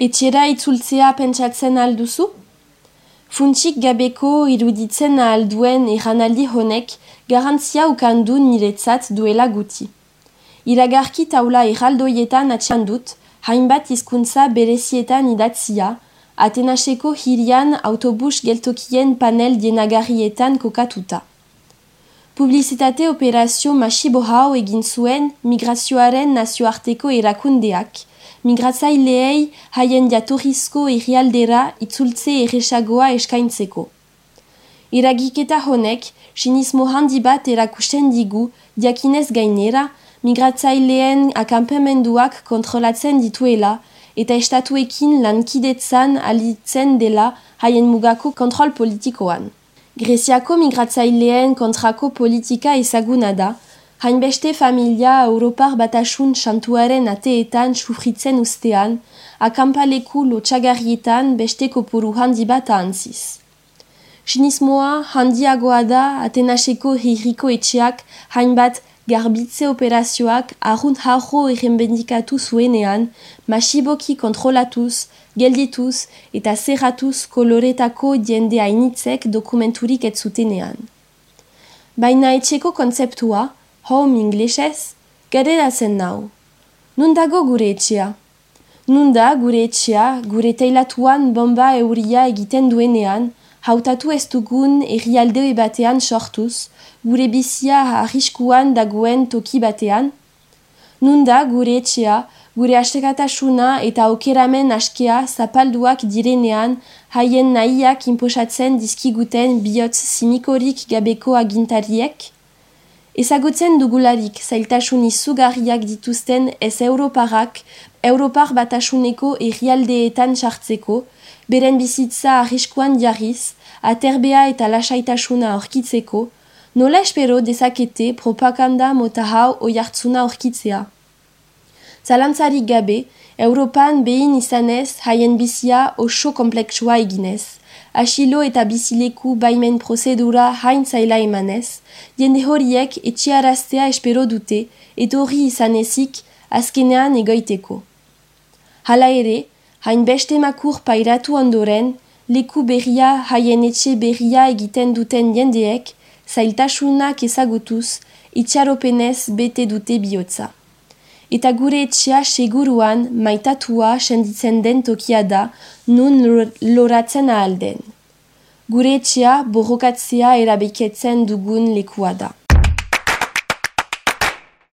Etxera itzultzea pentsatzen alduzu? Funtsik gabeko iruditzen alduen erranaldi honek garantzia ukandu niretzat duela guti. Iragarki taula erraldoietan atxan dut, hainbat hizkuntza berezietan idatzia, Atenaseko hirian autobus geltokien panel dienagarrietan kokatuta. Publizitate operazio masibo hau egin zuen migrazioaren nazioarteko erakundeak, migratzaileei haien jatorrizko errialdera itzultze erresagoa eskaintzeko. Iragiketa honek, sinismo handi bat erakusten digu, diakinez gainera, migratzaileen akampemenduak kontrolatzen dituela, eta estatuekin lankidetzan alitzen dela haien mugako kontrol politikoan. Greziako migratzaileen kontrako politika ezaguna da, hainbeste familia Europar batasun santuaren ateetan sufritzen ustean, akampaleku lotxagarrietan beste kopuru handi bat ahantziz. Sinismoa handiagoa da Atenaseko hirriko etxeak hainbat garbitze operazioak arrunt jarro errenbendikatu zuenean, masiboki kontrolatuz, geldituz eta zerratuz koloretako diende hainitzek dokumenturik ez zutenean. Baina etxeko kontzeptua, home inglesez, gaderatzen nau. Nundago gure etxea? Nunda gure etxea, gure teilatuan bomba euria egiten duenean, hautatu ez dugun errialde batean sortuz, gure bizia arriskuan dagoen toki batean? Nunda gure etxea, gure astekatasuna eta okeramen askea zapalduak direnean haien nahiak inposatzen dizkiguten bihotz simikorik gabeko agintariek? Ezagutzen dugularik zailtasun izugarriak dituzten ez Europarak, Europar batasuneko errialdeetan sartzeko, beren bizitza arriskuan jarriz, aterbea eta lasaitasuna aurkitzeko, nola espero dezakete propaganda mota hau oiartzuna aurkitzea. Zalantzarik gabe, Europan behin izanez haien bizia oso kompleksua eginez, asilo eta bizileku baimen prozedura hain zaila emanez, jende horiek etxiaraztea espero dute, etorri izanezik azkenean egoiteko. Hala ere, hain beste makur pairatu ondoren, leku berria haien etxe berria egiten duten jendeek, zailtasunak ezagutuz, itxaropenez bete dute bihotza. Eta gure etxea seguruan maitatua senditzen den tokia da, nun loratzen ahalden. Gure etxea borrokatzea erabiketzen dugun lekua da.